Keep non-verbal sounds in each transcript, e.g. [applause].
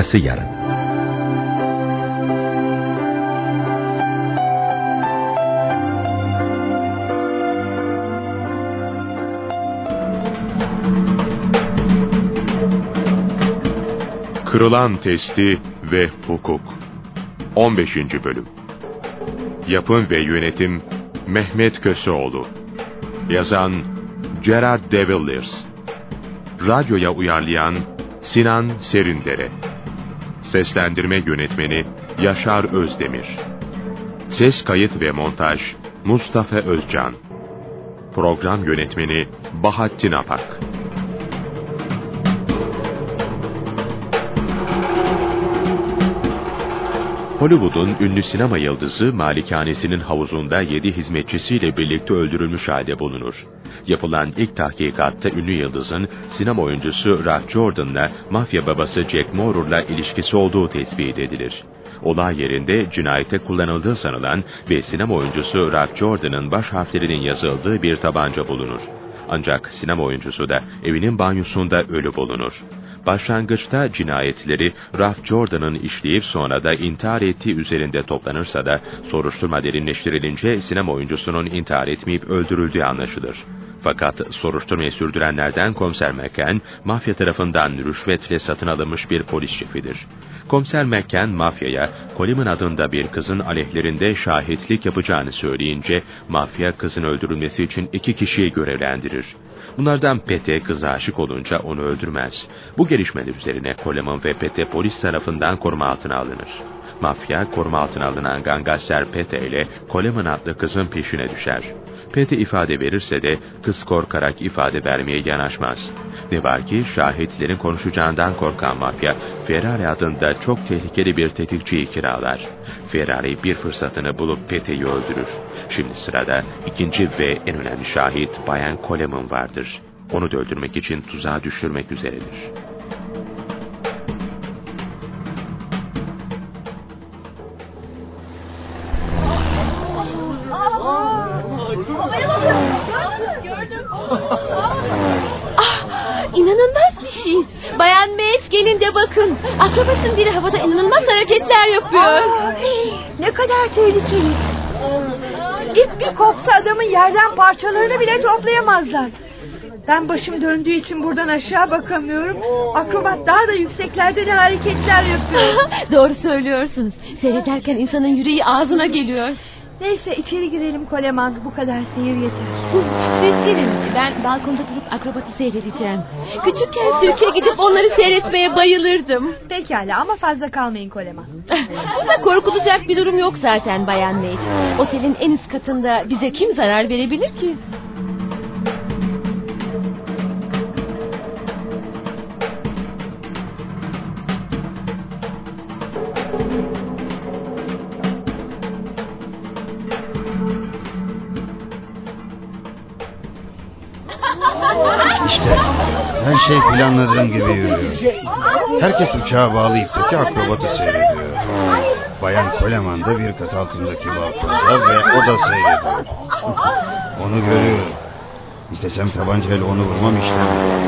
Arkası yarın. Kırılan Testi ve Hukuk 15. Bölüm Yapım ve Yönetim Mehmet Köseoğlu Yazan Gerard de Radyoya uyarlayan Sinan Serindere Seslendirme Yönetmeni Yaşar Özdemir. Ses kayıt ve montaj Mustafa Özcan. Program Yönetmeni Bahattin Apak Hollywood'un ünlü sinema yıldızı malikanesinin havuzunda yedi hizmetçisiyle birlikte öldürülmüş halde bulunur. Yapılan ilk tahkikatta ünlü yıldızın sinema oyuncusu Ralph Jordan'la mafya babası Jack Moore'la ilişkisi olduğu tespit edilir. Olay yerinde cinayete kullanıldığı sanılan ve sinema oyuncusu Ralph Jordan'ın baş harflerinin yazıldığı bir tabanca bulunur. Ancak sinema oyuncusu da evinin banyosunda ölü bulunur. Başlangıçta cinayetleri Ralph Jordan'ın işleyip sonra da intihar ettiği üzerinde toplanırsa da soruşturma derinleştirilince sinema oyuncusunun intihar etmeyip öldürüldüğü anlaşılır. Fakat soruşturmayı sürdürenlerden komiser McCann, mafya tarafından rüşvetle satın alınmış bir polis şefidir. Komiser McCann mafyaya Coleman adında bir kızın aleyhlerinde şahitlik yapacağını söyleyince mafya kızın öldürülmesi için iki kişiyi görevlendirir. Bunlardan Pete kıza aşık olunca onu öldürmez. Bu gelişmeler üzerine Coleman ve Pete polis tarafından koruma altına alınır. Mafya koruma altına alınan gangster Pete ile Coleman adlı kızın peşine düşer. Pete ifade verirse de kız korkarak ifade vermeye yanaşmaz. Ne var ki şahitlerin konuşacağından korkan mafya Ferrari adında çok tehlikeli bir tetikçiyi kiralar. Ferrari bir fırsatını bulup Pete'yi öldürür. Şimdi sırada ikinci ve en önemli şahit Bayan Coleman vardır. Onu da öldürmek için tuzağa düşürmek üzeredir. Bakın. Akrabasın biri havada inanılmaz hareketler yapıyor. Ne kadar tehlikeli. İp bir kopsa adamın yerden parçalarını bile toplayamazlar. Ben başım döndüğü için buradan aşağı bakamıyorum. Akrobat daha da yükseklerde de hareketler yapıyor. [laughs] Doğru söylüyorsunuz. Seyrederken insanın yüreği ağzına geliyor. Neyse içeri girelim Koleman. Bu kadar seyir yeter. Siz girin. Ben balkonda durup akrobatı seyredeceğim. Küçükken sirke gidip onları seyretmeye bayılırdım. Pekala ama fazla kalmayın Koleman. [laughs] Burada korkulacak bir durum yok zaten Bayan Mage. Otelin en üst katında bize kim zarar verebilir ki? Her şey planladığım gibi yürüyor. Herkes uçağa bağlı ipteki akrobatı seyrediyor. Bayan Koleman da bir kat altındaki balkonda ve o da seyrediyor. [laughs] Onu görüyorum. İstesem tabancayla onu vurmam işlemem.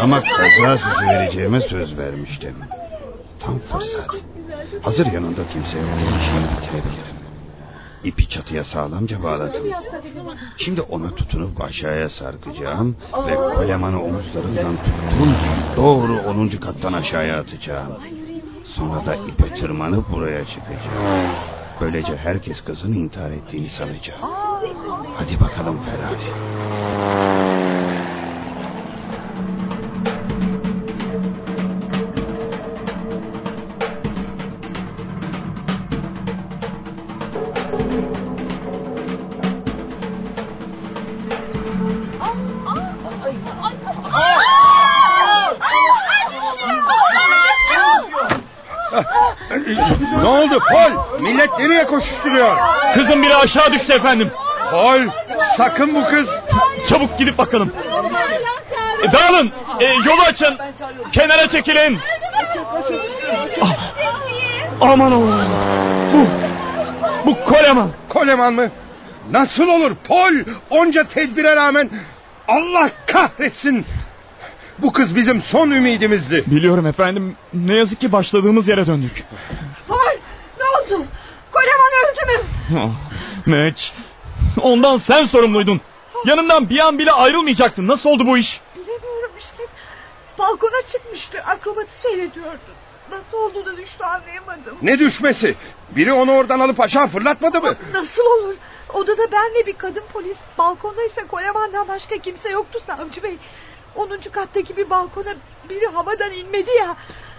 Ama kaza sözü vereceğime söz vermiştim. Tam fırsat. Hazır yanında kimse yok. İşini bitirebilirim. İpi çatıya sağlamca bağladım. Şimdi ona tutunup aşağıya sarkacağım ve kolemanı omuzlarından tuttuğum gibi doğru 10. kattan aşağıya atacağım. Sonra da ipe tırmanıp buraya çıkacağım. Böylece herkes kızın intihar ettiğini sanacak. Hadi bakalım Ferrari. Nereye koşuşturuyor? Kızın biri aşağı düştü efendim. Paul sakın bu kız. Çabuk gidip bakalım. E, dağılın. E, yolu açın. Kenara çekilin. Ah, aman aman. Bu, bu Koleman. Koleman mı? Nasıl olur Paul? Onca tedbire rağmen Allah kahretsin. Bu kız bizim son ümidimizdi. Biliyorum efendim. Ne yazık ki başladığımız yere döndük. Paul ne oldu? Koleman öldü mü? Ah, Match. Ondan sen sorumluydun. Yanından bir an bile ayrılmayacaktın. Nasıl oldu bu iş? Bilemiyorum işte. Balkona çıkmıştı. Akrobatı seyrediyordu. Nasıl olduğunu düştü anlayamadım. Ne düşmesi? Biri onu oradan alıp aşağı fırlatmadı mı? Nasıl olur? Odada ben ve bir kadın polis. Balkonda ise Koleman'dan başka kimse yoktu savcı bey. 10. kattaki bir balkona biri havadan inmedi ya.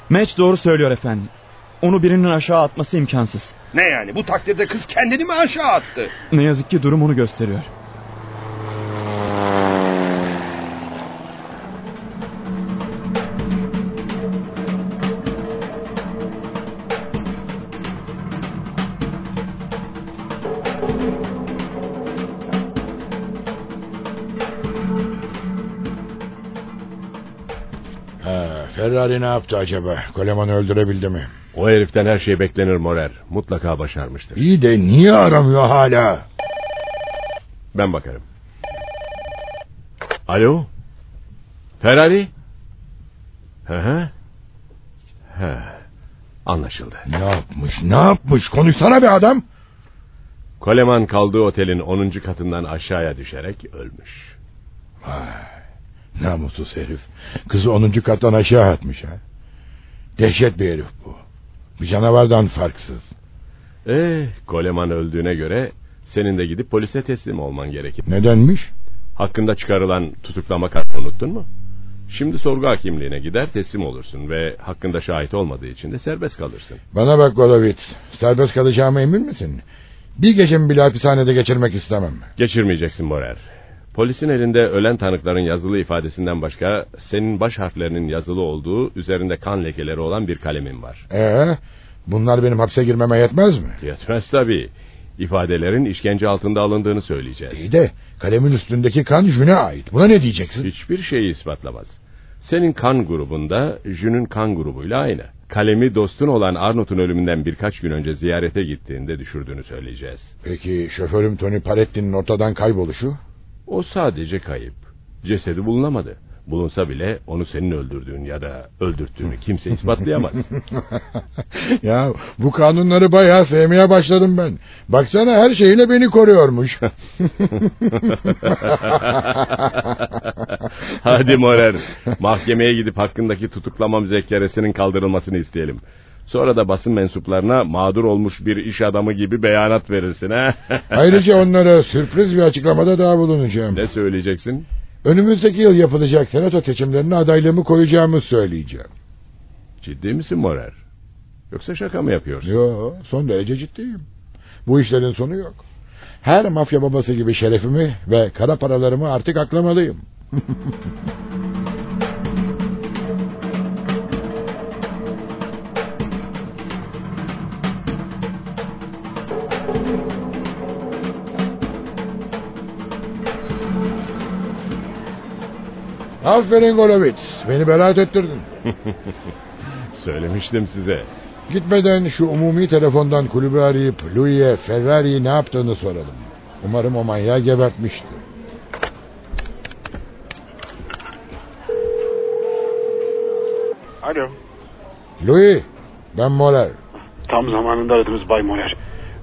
Match doğru söylüyor efendim. Onu birinin aşağı atması imkansız. Ne yani bu takdirde kız kendini mi aşağı attı? Ne yazık ki durum onu gösteriyor. Ha, Ferrari ne yaptı acaba? Koleman'ı öldürebildi mi? O heriften her şey beklenir Morer. Mutlaka başarmıştır. İyi de niye aramıyor hala? Ben bakarım. Alo? Ferrari? Hı hı. He. Anlaşıldı. Ne yapmış? Ne yapmış? Konuşsana be adam. Koleman kaldığı otelin 10. katından aşağıya düşerek ölmüş. Vay, namussuz herif. Kızı 10. kattan aşağı atmış ha. Dehşet bir herif bu. Canavardan farksız. Eh, Koleman öldüğüne göre senin de gidip polise teslim olman gerekir. Nedenmiş? Hakkında çıkarılan tutuklama kartını unuttun mu? Şimdi sorgu hakimliğine gider teslim olursun ve hakkında şahit olmadığı için de serbest kalırsın. Bana bak Golovitz. Serbest kalacağıma emin misin? Bir gecemi bile hapishanede geçirmek istemem. Geçirmeyeceksin Morer. Polisin elinde ölen tanıkların yazılı ifadesinden başka senin baş harflerinin yazılı olduğu üzerinde kan lekeleri olan bir kalemin var. Ee, bunlar benim hapse girmeme yetmez mi? Yetmez tabii. İfadelerin işkence altında alındığını söyleyeceğiz. İyi de kalemin üstündeki kan Jün'e ait. Buna ne diyeceksin? Hiçbir şeyi ispatlamaz. Senin kan grubunda Jün'ün kan grubuyla aynı. Kalemi dostun olan Arnold'un ölümünden birkaç gün önce ziyarete gittiğinde düşürdüğünü söyleyeceğiz. Peki şoförüm Tony Paletti'nin ortadan kayboluşu? O sadece kayıp. Cesedi bulunamadı. Bulunsa bile onu senin öldürdüğün ya da öldürttüğünü [laughs] kimse ispatlayamaz. [laughs] ya bu kanunları bayağı sevmeye başladım ben. Baksana her şeyle beni koruyormuş. [laughs] Hadi Morer. Mahkemeye gidip hakkındaki tutuklama müzekkeresinin kaldırılmasını isteyelim. Sonra da basın mensuplarına mağdur olmuş bir iş adamı gibi beyanat verirsin ha. [laughs] Ayrıca onlara sürpriz bir açıklamada daha bulunacağım. ne söyleyeceksin? Önümüzdeki yıl yapılacak senato seçimlerine adaylığımı koyacağımı söyleyeceğim. Ciddi misin Morer? Yoksa şaka mı yapıyorsun? Yo, son derece ciddiyim. Bu işlerin sonu yok. Her mafya babası gibi şerefimi ve kara paralarımı artık aklamalıyım. [laughs] Aferin Golovitz. Beni beraat ettirdin. [laughs] Söylemiştim size. Gitmeden şu umumi telefondan kulübü arayıp Louis'e Ferrari'yi ne yaptığını soralım. Umarım o manyağı gebertmiştir. Alo. Louis, ben Moller. Tam zamanında aradınız Bay Moner.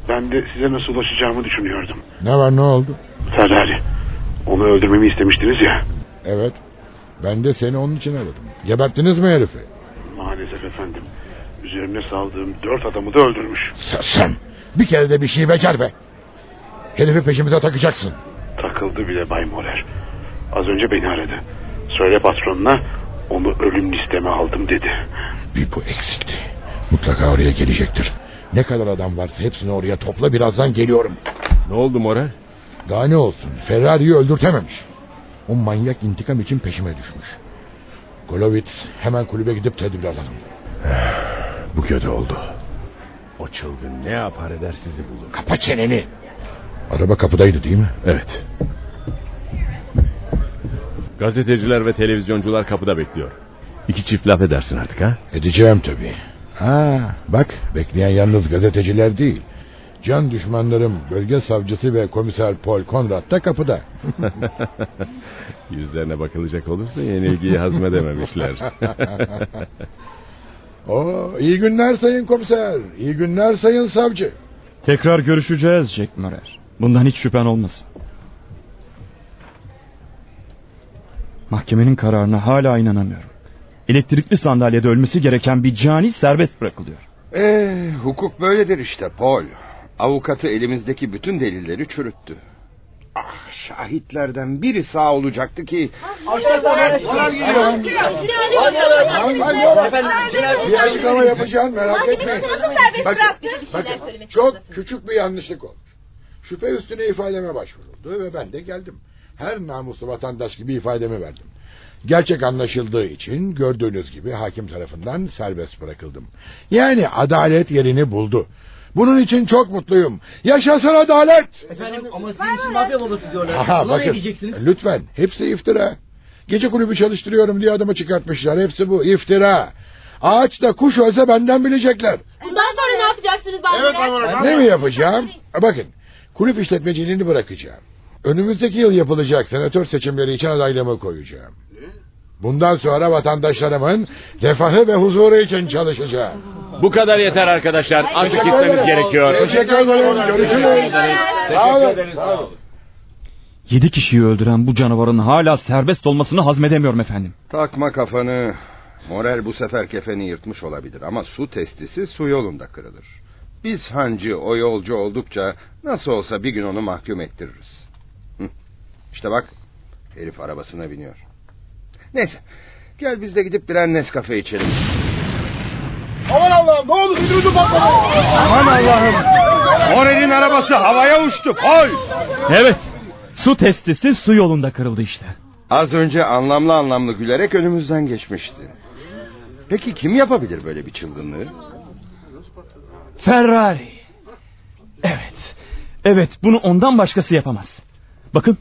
Ben de size nasıl ulaşacağımı düşünüyordum. Ne var ne oldu? Ferrari. Onu öldürmemi istemiştiniz ya. Evet, ben de seni onun için aradım. Geberttiniz mi herifi? Maalesef efendim. Üzerine saldığım dört adamı da öldürmüş. Sersem, bir kere de bir şey becer be. Herifi peşimize takacaksın. Takıldı bile Bay Morer. Az önce beni aradı. Söyle patronuna onu ölüm listeme aldım dedi. Bir bu eksikti. Mutlaka oraya gelecektir. Ne kadar adam varsa hepsini oraya topla birazdan geliyorum. Ne oldu Morer? Daha ne olsun Ferrari'yi öldürtememiş. O manyak intikam için peşime düşmüş. Golovitz hemen kulübe gidip tedbir alalım. [sighs] Bu kötü oldu. O çılgın ne yapar eder sizi bulur. Kapa çeneni. Araba kapıdaydı değil mi? Evet. Gazeteciler ve televizyoncular kapıda bekliyor. İki çift laf edersin artık ha? Edeceğim tabii. Ha, bak bekleyen yalnız gazeteciler değil. Can düşmanlarım bölge savcısı ve komiser Paul Conrad da kapıda. [laughs] Yüzlerine bakılacak olursa yenilgiyi hazmedememişler. [laughs] Oo, iyi günler sayın komiser. İyi günler sayın savcı. Tekrar görüşeceğiz Jack Morer. Bundan hiç şüphen olmasın. Mahkemenin kararına hala inanamıyorum. Elektrikli sandalyede ölmesi gereken bir cani serbest bırakılıyor. Ee, hukuk böyledir işte Paul. Avukatı elimizdeki bütün delilleri çürüttü. Ah şahitlerden biri sağ olacaktı ki... Bir açıklama yapacağım merak etmeyin. Bakın, çok küçük bir yanlışlık olmuş. Şüphe üstüne ifademe başvuruldu ve ben de geldim. Her namuslu vatandaş gibi ifademi verdim. Gerçek anlaşıldığı için gördüğünüz gibi hakim tarafından serbest bırakıldım. Yani adalet yerini buldu. Bunun için çok mutluyum. Yaşasın adalet! Efendim ama sizin için mafya babası diyorlar. Aha Buna ne bakın diyeceksiniz? lütfen hepsi iftira. Gece kulübü çalıştırıyorum diye adamı çıkartmışlar. Hepsi bu iftira. Ağaçta kuş ölse benden bilecekler. Bundan sonra ne yapacaksınız Bay Ne mi yapacağım? Bakın kulüp işletmeciliğini bırakacağım. Önümüzdeki yıl yapılacak senatör seçimleri için adaylığımı koyacağım. Bundan sonra vatandaşlarımın refahı ve huzuru için çalışacağım. Bu kadar yeter arkadaşlar. Artık gitmemiz gerekiyor. Teşekkür ederim. Görüşürüz. Sağ olun. Sağ olun. Yedi kişiyi öldüren bu canavarın hala serbest olmasını hazmedemiyorum efendim. Takma kafanı. Morel bu sefer kefeni yırtmış olabilir ama su testisi su yolunda kırılır. Biz hancı o yolcu oldukça nasıl olsa bir gün onu mahkum ettiririz. Hı. İşte bak herif arabasına biniyor. Neyse gel biz de gidip birer Nescafe içelim. Aman Allah'ım ne oldu sinirimi patladı. Aman Allah'ım. Morel'in arabası havaya uçtu. Koy. Evet. Su testisi su yolunda kırıldı işte. Az önce anlamlı anlamlı gülerek önümüzden geçmişti. Peki kim yapabilir böyle bir çılgınlığı? Ferrari. Evet. Evet bunu ondan başkası yapamaz. Bakın.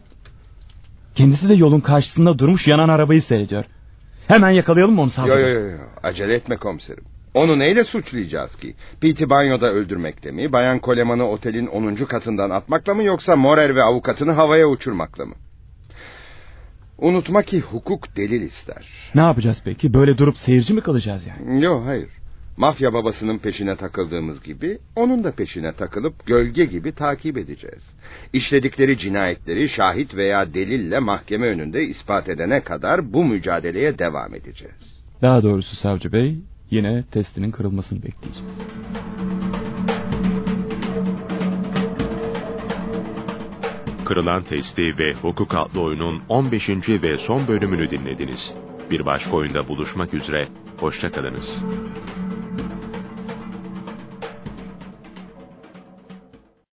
Kendisi de yolun karşısında durmuş yanan arabayı seyrediyor. Hemen yakalayalım mı onu savcı? yo yo yo. acele etme komiserim. Onu neyle suçlayacağız ki? Pete banyoda öldürmekle mi? Bayan Coleman'ı otelin 10. katından atmakla mı? Yoksa Morer ve avukatını havaya uçurmakla mı? Unutma ki hukuk delil ister. Ne yapacağız peki? Böyle durup seyirci mi kalacağız yani? Yok hayır. Mafya babasının peşine takıldığımız gibi onun da peşine takılıp gölge gibi takip edeceğiz. İşledikleri cinayetleri şahit veya delille mahkeme önünde ispat edene kadar bu mücadeleye devam edeceğiz. Daha doğrusu savcı bey yine testinin kırılmasını bekleyeceğiz. Kırılan Testi ve Hukuk adlı oyunun 15. ve son bölümünü dinlediniz. Bir başka oyunda buluşmak üzere, hoşçakalınız.